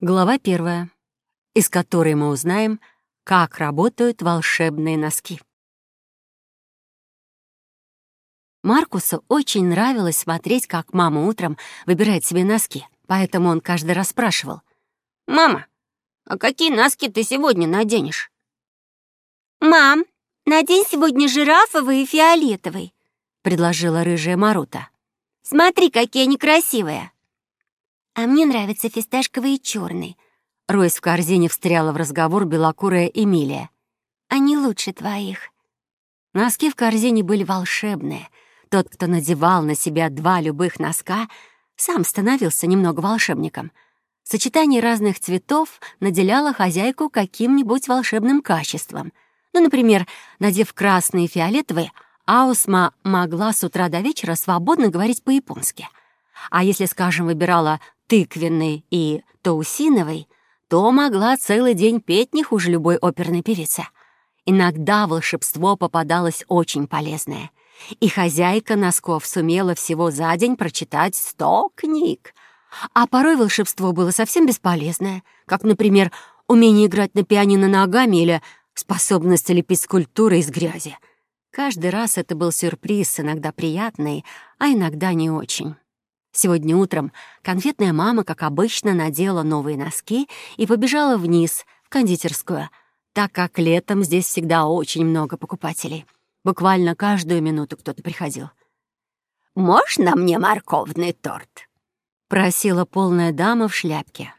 Глава первая, из которой мы узнаем, как работают волшебные носки. Маркусу очень нравилось смотреть, как мама утром выбирает себе носки, поэтому он каждый раз спрашивал. «Мама, а какие носки ты сегодня наденешь?» «Мам, надень сегодня жирафовый и фиолетовый», — предложила рыжая Марута. «Смотри, какие они красивые!» «А мне нравится фисташковый и черный». Ройс в корзине встряла в разговор белокурая Эмилия. «Они лучше твоих». Носки в корзине были волшебные. Тот, кто надевал на себя два любых носка, сам становился немного волшебником. Сочетание разных цветов наделяло хозяйку каким-нибудь волшебным качеством. Ну, например, надев красный и фиолетовый, Аусма могла с утра до вечера свободно говорить по-японски. А если, скажем, выбирала тыквенной и таусиновой, то могла целый день петь не хуже любой оперной певицы. Иногда волшебство попадалось очень полезное, и хозяйка носков сумела всего за день прочитать сто книг. А порой волшебство было совсем бесполезное, как, например, умение играть на пианино ногами или способность лепить скульптуры из грязи. Каждый раз это был сюрприз, иногда приятный, а иногда не очень. Сегодня утром конфетная мама, как обычно, надела новые носки и побежала вниз, в кондитерскую, так как летом здесь всегда очень много покупателей. Буквально каждую минуту кто-то приходил. «Можно мне морковный торт?» — просила полная дама в шляпке.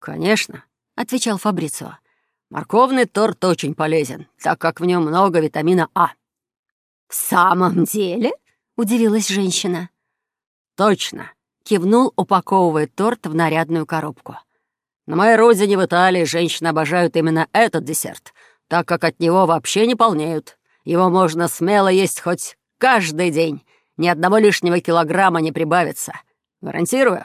«Конечно», — отвечал Фабрицио. «Морковный торт очень полезен, так как в нем много витамина А». «В самом деле?» — удивилась женщина. «Точно!» — кивнул, упаковывая торт в нарядную коробку. «На моей родине в Италии женщины обожают именно этот десерт, так как от него вообще не полнеют. Его можно смело есть хоть каждый день. Ни одного лишнего килограмма не прибавится. Гарантирую».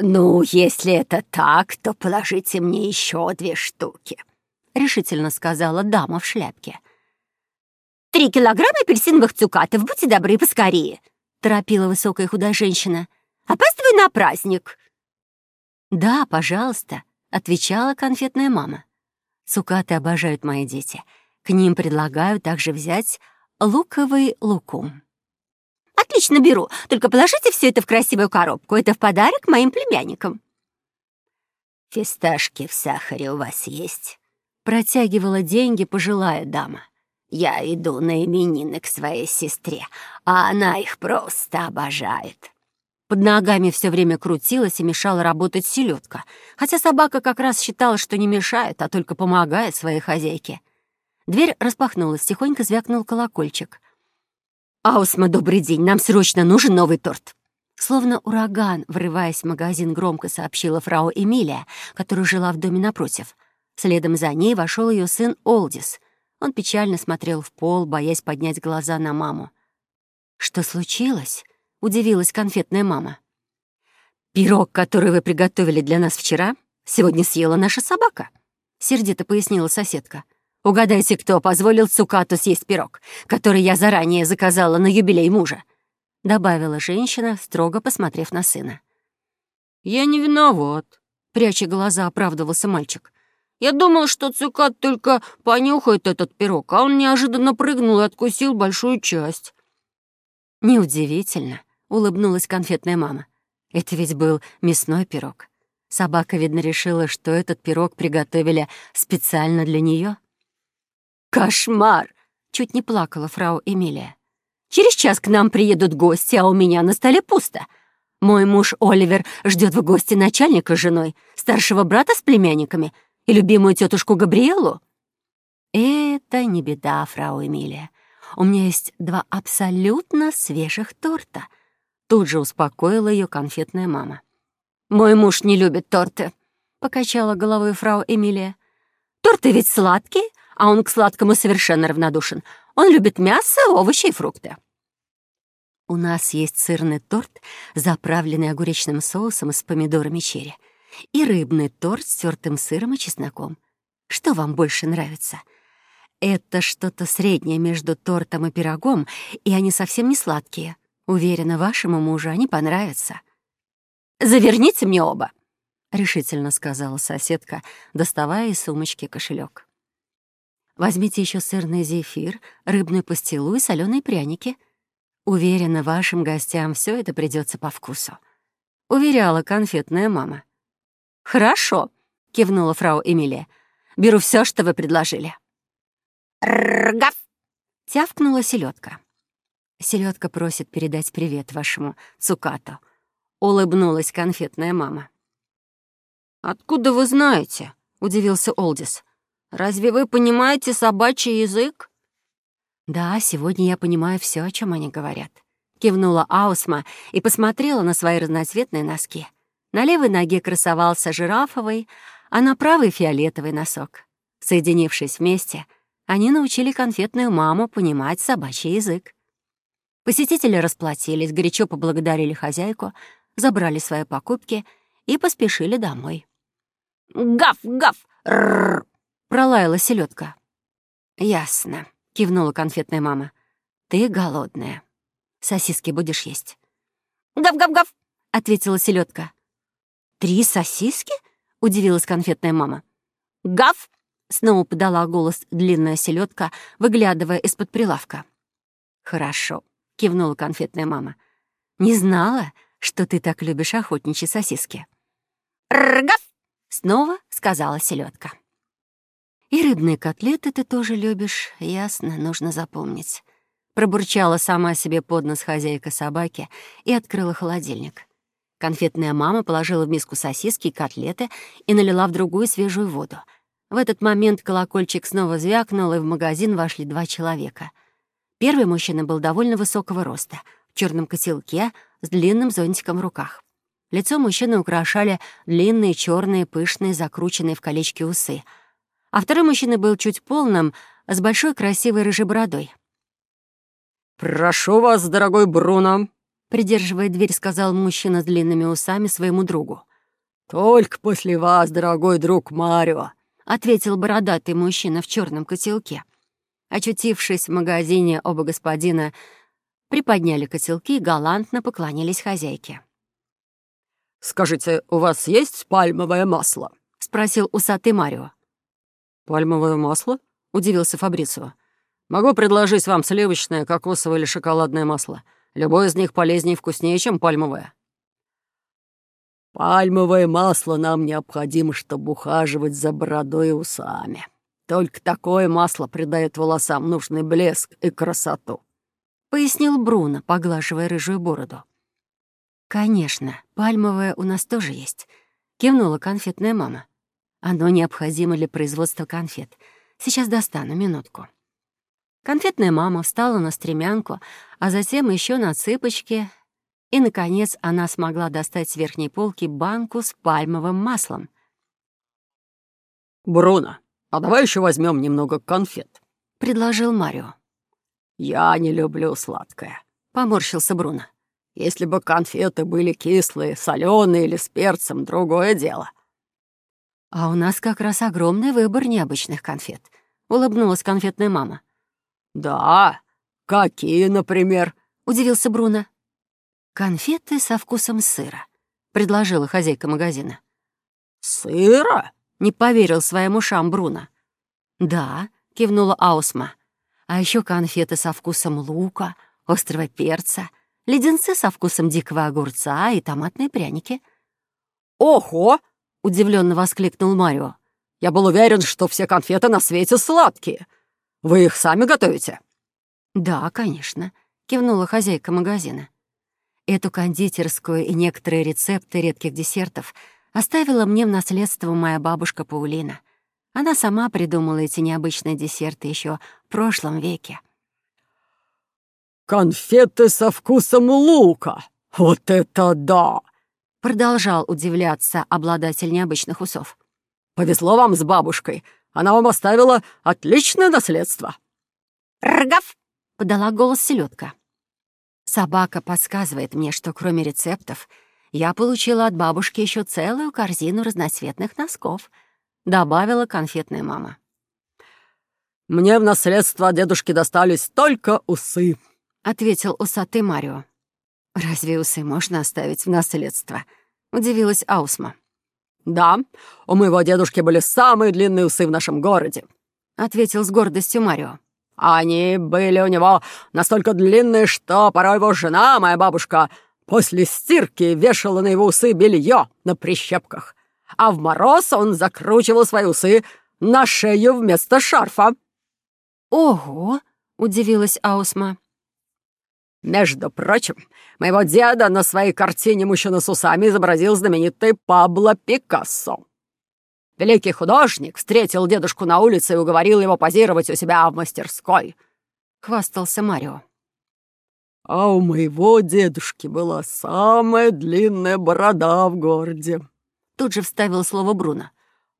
«Ну, если это так, то положите мне еще две штуки», — решительно сказала дама в шляпке. «Три килограмма апельсиновых цукатов, будьте добры, поскорее», торопила высокая худая женщина. «Опаздываю на праздник!» «Да, пожалуйста», — отвечала конфетная мама. «Цукаты обожают мои дети. К ним предлагаю также взять луковый лукум». «Отлично беру, только положите все это в красивую коробку. Это в подарок моим племянникам». «Фисташки в сахаре у вас есть?» Протягивала деньги пожилая дама. Я иду на именины к своей сестре, а она их просто обожает». Под ногами все время крутилась и мешала работать селедка, хотя собака как раз считала, что не мешает, а только помогает своей хозяйке. Дверь распахнулась, тихонько звякнул колокольчик. «Аусма, добрый день, нам срочно нужен новый торт!» Словно ураган, врываясь в магазин, громко сообщила фрау Эмилия, которая жила в доме напротив. Следом за ней вошел ее сын Олдис. Он печально смотрел в пол, боясь поднять глаза на маму. «Что случилось?» — удивилась конфетная мама. «Пирог, который вы приготовили для нас вчера, сегодня съела наша собака», — сердито пояснила соседка. «Угадайте, кто позволил Цукату съесть пирог, который я заранее заказала на юбилей мужа?» — добавила женщина, строго посмотрев на сына. «Я не виноват», — пряча глаза, оправдывался мальчик. Я думал, что цукат только понюхает этот пирог, а он неожиданно прыгнул и откусил большую часть. «Неудивительно», — улыбнулась конфетная мама. «Это ведь был мясной пирог. Собака, видно, решила, что этот пирог приготовили специально для нее. «Кошмар!» — чуть не плакала фрау Эмилия. «Через час к нам приедут гости, а у меня на столе пусто. Мой муж Оливер ждет в гости начальника с женой, старшего брата с племянниками — и любимую тетушку Габриэлу? Это не беда, фрау Эмилия. У меня есть два абсолютно свежих торта. Тут же успокоила ее конфетная мама. «Мой муж не любит торты», — покачала головой фрау Эмилия. «Торты ведь сладкие, а он к сладкому совершенно равнодушен. Он любит мясо, овощи и фрукты». «У нас есть сырный торт, заправленный огуречным соусом с помидорами черри и рыбный торт с тертым сыром и чесноком. Что вам больше нравится? Это что-то среднее между тортом и пирогом, и они совсем не сладкие. Уверена, вашему мужу они понравятся. «Заверните мне оба», — решительно сказала соседка, доставая из сумочки кошелек. Возьмите еще сырный зефир, рыбную пастилу и соленые пряники. Уверена, вашим гостям все это придется по вкусу. Уверяла конфетная мама. Хорошо, кивнула фрау Эмилия. Беру все, что вы предложили. Ргав! Тявкнула селедка. Селедка просит передать привет вашему цукату. Улыбнулась конфетная мама. «Откуда вы знаете?» — удивился Олдис. Разве вы понимаете собачий язык?» «Да, сегодня я понимаю все, о чем они говорят», — кивнула Аусма и посмотрела на свои разноцветные носки. На левой ноге красовался жирафовый, а на правой — фиолетовый носок. Соединившись вместе, они научили конфетную маму понимать собачий язык. Посетители расплатились, горячо поблагодарили хозяйку, забрали свои покупки и поспешили домой. «Гав, гав! Рррр!» пролаяла селедка. «Ясно», — кивнула конфетная мама. «Ты голодная. Сосиски будешь есть». «Гав-гав-гав», — ответила селедка. «Три сосиски?» — удивилась конфетная мама. «Гав!» — снова подала голос длинная селедка, выглядывая из-под прилавка. «Хорошо», — кивнула конфетная мама. «Не знала, что ты так любишь охотничьи сосиски». «Ргав!» — снова сказала селедка. «И рыбные котлеты ты тоже любишь, ясно, нужно запомнить». Пробурчала сама себе под нос хозяйка собаки и открыла холодильник. Конфетная мама положила в миску сосиски и котлеты и налила в другую свежую воду. В этот момент колокольчик снова звякнул, и в магазин вошли два человека. Первый мужчина был довольно высокого роста, в черном котелке, с длинным зонтиком в руках. Лицо мужчины украшали длинные, черные, пышные, закрученные в колечки усы — а второй мужчина был чуть полным, с большой красивой рыжей бородой. «Прошу вас, дорогой Бруно», — придерживая дверь, сказал мужчина с длинными усами своему другу. «Только после вас, дорогой друг Марио», — ответил бородатый мужчина в черном котелке. Очутившись в магазине, оба господина приподняли котелки и галантно поклонились хозяйке. «Скажите, у вас есть пальмовое масло?» — спросил усатый Марио. «Пальмовое масло?» — удивился Фабрицио. «Могу предложить вам сливочное, кокосовое или шоколадное масло. Любое из них полезнее и вкуснее, чем пальмовое». «Пальмовое масло нам необходимо, чтобы ухаживать за бородой и усами. Только такое масло придает волосам нужный блеск и красоту», — пояснил Бруно, поглаживая рыжую бороду. «Конечно, пальмовое у нас тоже есть», — кивнула конфетная мама. Оно необходимо для производства конфет. Сейчас достану, минутку. Конфетная мама встала на стремянку, а затем еще на цыпочки, и, наконец, она смогла достать с верхней полки банку с пальмовым маслом. «Бруно, а давай еще возьмем немного конфет», — предложил Марио. «Я не люблю сладкое», — поморщился Бруно. «Если бы конфеты были кислые, соленые или с перцем, другое дело». «А у нас как раз огромный выбор необычных конфет», — улыбнулась конфетная мама. «Да? Какие, например?» — удивился Бруно. «Конфеты со вкусом сыра», — предложила хозяйка магазина. «Сыра?» — не поверил своим ушам Бруно. «Да», — кивнула Аусма. «А еще конфеты со вкусом лука, острого перца, леденцы со вкусом дикого огурца и томатные пряники». «Ого!» удивленно воскликнул Марио. «Я был уверен, что все конфеты на свете сладкие. Вы их сами готовите?» «Да, конечно», — кивнула хозяйка магазина. Эту кондитерскую и некоторые рецепты редких десертов оставила мне в наследство моя бабушка Паулина. Она сама придумала эти необычные десерты еще в прошлом веке. «Конфеты со вкусом лука! Вот это да!» Продолжал удивляться обладатель необычных усов. «Повезло вам с бабушкой. Она вам оставила отличное наследство». «Ргав!» — подала голос селедка. Собака подсказывает мне, что кроме рецептов я получила от бабушки еще целую корзину разноцветных носков, добавила конфетная мама. «Мне в наследство от дедушки достались только усы», — ответил усатый Марио. «Разве усы можно оставить в наследство?» — удивилась Аусма. «Да, у моего дедушки были самые длинные усы в нашем городе», — ответил с гордостью Марио. «Они были у него настолько длинные, что порой его жена, моя бабушка, после стирки вешала на его усы белье на прищепках, а в мороз он закручивал свои усы на шею вместо шарфа». «Ого!» — удивилась Аусма. Между прочим, моего деда на своей картине «Мужчина с усами» изобразил знаменитый Пабло Пикассо. Великий художник встретил дедушку на улице и уговорил его позировать у себя в мастерской. Хвастался Марио. А у моего дедушки была самая длинная борода в городе. Тут же вставил слово Бруно.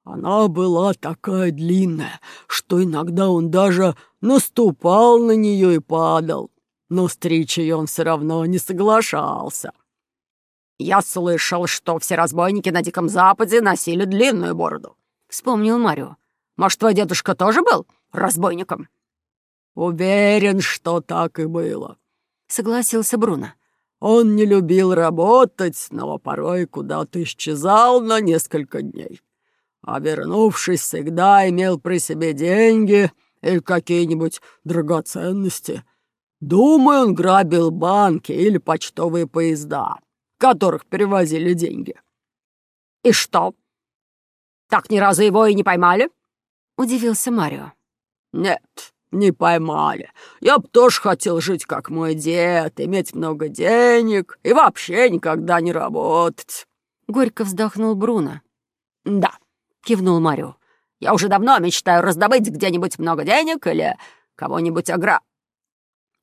Она была такая длинная, что иногда он даже наступал на нее и падал но ее он все равно не соглашался. «Я слышал, что все разбойники на Диком Западе носили длинную бороду», — вспомнил Марио. «Может, твой дедушка тоже был разбойником?» «Уверен, что так и было», — согласился Бруно. «Он не любил работать, но порой куда-то исчезал на несколько дней. А вернувшись, всегда имел при себе деньги или какие-нибудь драгоценности». Думаю, он грабил банки или почтовые поезда, которых перевозили деньги. И что? Так ни разу его и не поймали? Удивился Марио. Нет, не поймали. Я бы тоже хотел жить, как мой дед, иметь много денег и вообще никогда не работать. Горько вздохнул Бруно. Да, кивнул Марио. Я уже давно мечтаю раздобыть где-нибудь много денег или кого-нибудь огра...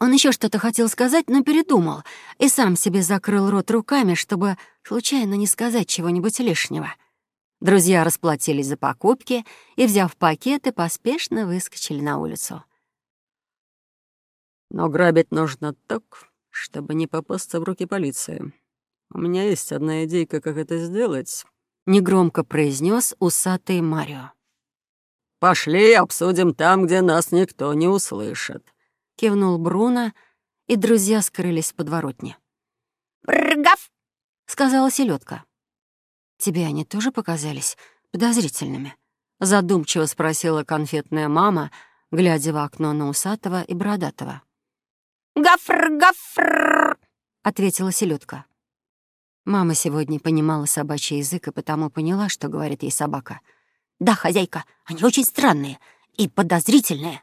Он еще что-то хотел сказать, но передумал и сам себе закрыл рот руками, чтобы случайно не сказать чего-нибудь лишнего. Друзья расплатились за покупки и, взяв пакеты, поспешно выскочили на улицу. «Но грабить нужно так, чтобы не попасться в руки полиции. У меня есть одна идейка, как это сделать», — негромко произнес усатый Марио. «Пошли обсудим там, где нас никто не услышит», — кивнул Бруно, и друзья скрылись в подворотне. «Бргав!» — сказала селедка. «Тебе они тоже показались подозрительными?» — задумчиво спросила конфетная мама, глядя в окно на усатого и бородатого. «Гафр, гафр!» — ответила селедка. Мама сегодня понимала собачий язык и потому поняла, что говорит ей собака. «Да, хозяйка, они очень странные и подозрительные»,